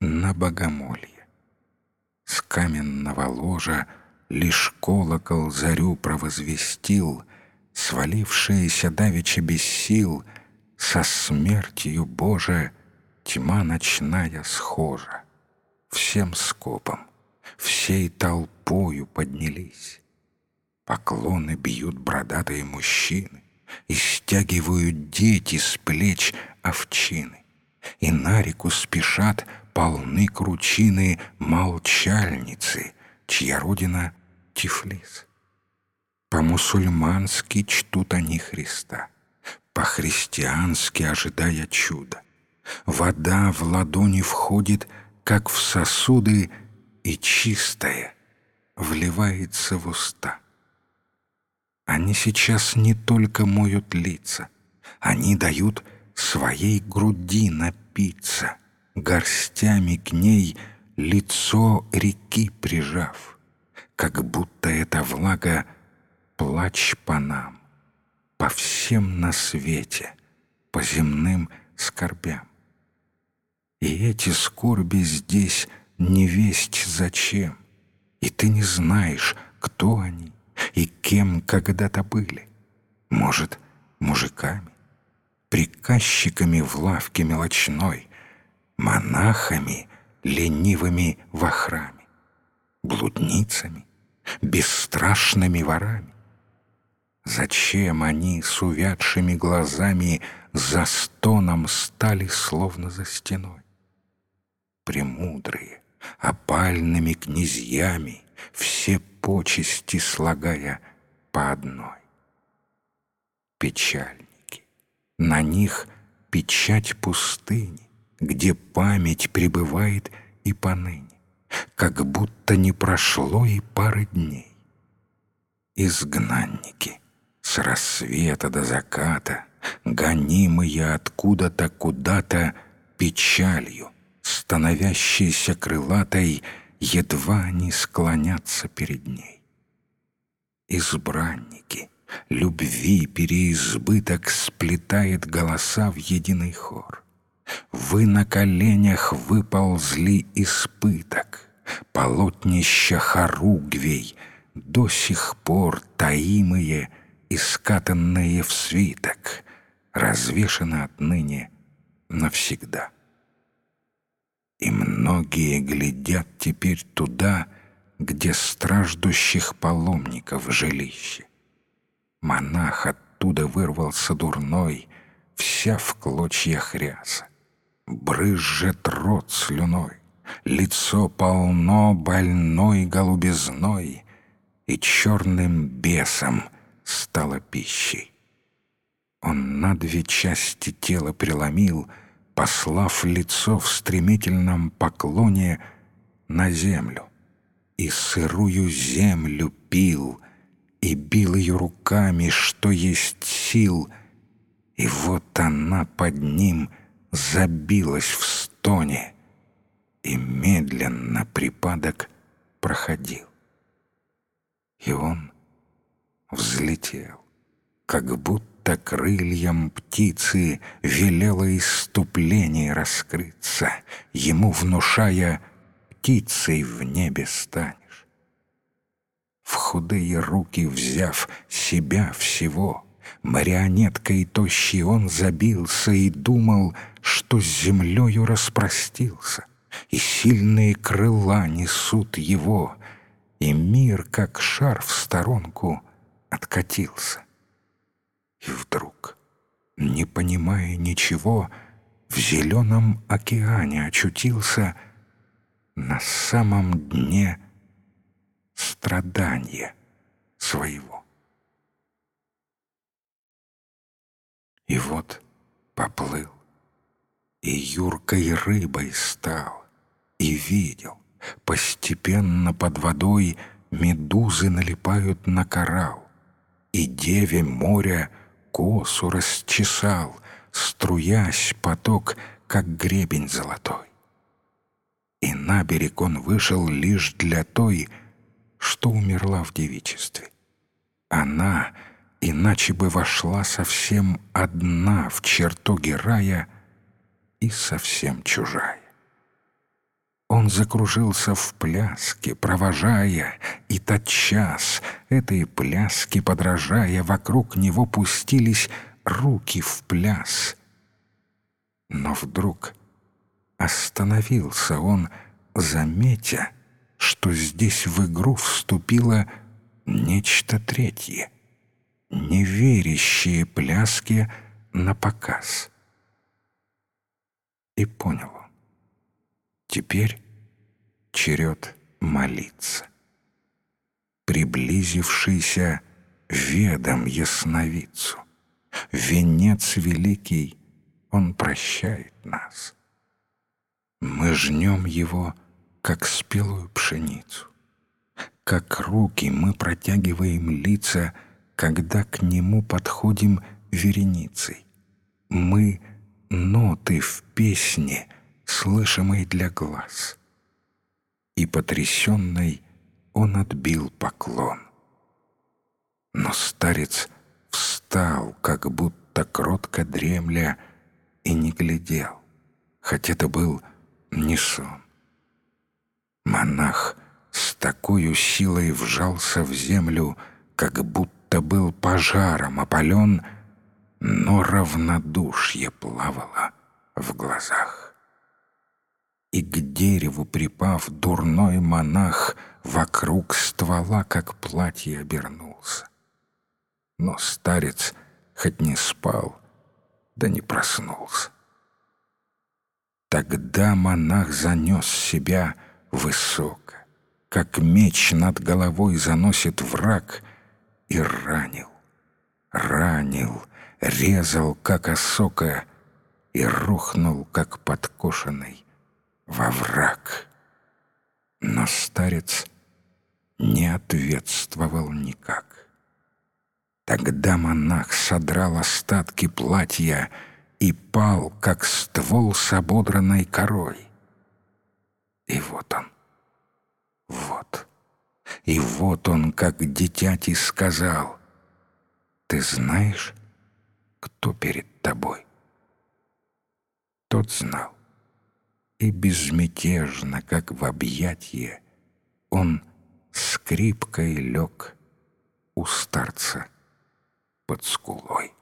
на богомолье. С каменного ложа лишь колокол зарю провозвестил, свалившаяся давеча без сил, со смертью Боже тьма ночная схожа. Всем скопом, всей толпою поднялись. Поклоны бьют бродатые мужчины, И стягивают дети с плеч овчины. И на реку спешат полны кручины молчальницы, Чья родина — Тифлис. По-мусульмански чтут они Христа, По-христиански ожидая чуда. Вода в ладони входит, как в сосуды, И чистая вливается в уста. Они сейчас не только моют лица, они дают своей груди напиться, горстями к ней лицо реки прижав, как будто эта влага плач по нам, по всем на свете, по земным скорбям. И эти скорби здесь не весть зачем, и ты не знаешь, кто они, и кем когда-то были. Может, мужиками, приказчиками в лавке мелочной, монахами, ленивыми во храме, блудницами, бесстрашными ворами. Зачем они с увядшими глазами за стоном стали словно за стеной? Премудрые, опальными князьями, все почести слагая по одной. Печальники. На них печать пустыни, где память пребывает и поныне, как будто не прошло и пары дней. Изгнанники с рассвета до заката, гонимые откуда-то куда-то печалью, становящейся крылатой едва они склонятся перед ней. Избранники, любви переизбыток сплетает голоса в единый хор. Вы на коленях выползли испыток, полотнища хоругвей, до сих пор таимые и скатанные в свиток, развешаны отныне навсегда. И многие глядят теперь туда, где страждущих паломников жилище. Монах оттуда вырвался дурной, вся в клочьях ряса. Брызжет рот слюной, лицо полно больной голубизной, и черным бесом стало пищей. Он на две части тела преломил — послав лицо в стремительном поклоне на землю. И сырую землю пил, и бил ее руками, что есть сил, и вот она под ним забилась в стоне, и медленно припадок проходил. И он взлетел, как будто крыльям птицы велело иступление раскрыться, ему внушая «птицей в небе станешь». В худые руки взяв себя всего, марионеткой тощий он забился и думал, что с землею распростился, и сильные крыла несут его, и мир, как шар в сторонку, откатился. И вдруг, не понимая ничего, в зеленом океане очутился на самом дне страдания своего. И вот поплыл, и юркой рыбой стал, и видел, постепенно под водой медузы налипают на коралл, и деве моря косу расчесал, струясь поток, как гребень золотой. И на берег он вышел лишь для той, что умерла в девичестве. Она, иначе бы вошла совсем одна в чертоге рая и совсем чужая. Он закружился в пляске, провожая, и тотчас этой пляске подражая, вокруг него пустились руки в пляс. Но вдруг остановился он, заметя, что здесь в игру вступило нечто третье, неверящие пляски на показ. И понял он. Теперь черед молиться. Приблизившийся ведом ясновицу, венец великий, он прощает нас. Мы жнем его, как спелую пшеницу. Как руки мы протягиваем лица, когда к нему подходим вереницей. Мы — ноты в песне, слышимой для глаз. И потрясенный он отбил поклон. Но старец встал, как будто кротко дремля, и не глядел, хоть это был не сон. Монах с такой силой вжался в землю, как будто был пожаром опален, но равнодушье плавало в глазах. И к дереву припав дурной монах вокруг ствола, как платье, обернулся. Но старец хоть не спал, да не проснулся. Тогда монах занес себя — высоко, как меч над головой заносит враг, и ранил, ранил, резал, как осока, и рухнул, как подкошенный, во враг. Но старец не ответствовал никак. Тогда монах содрал остатки платья и пал, как ствол с ободранной корой. И вот он. Вот. И вот он, как дитяти, сказал. Ты знаешь, кто перед тобой? Тот знал. И безмятежно, как в объятье, он скрипкой лег у старца под скулой.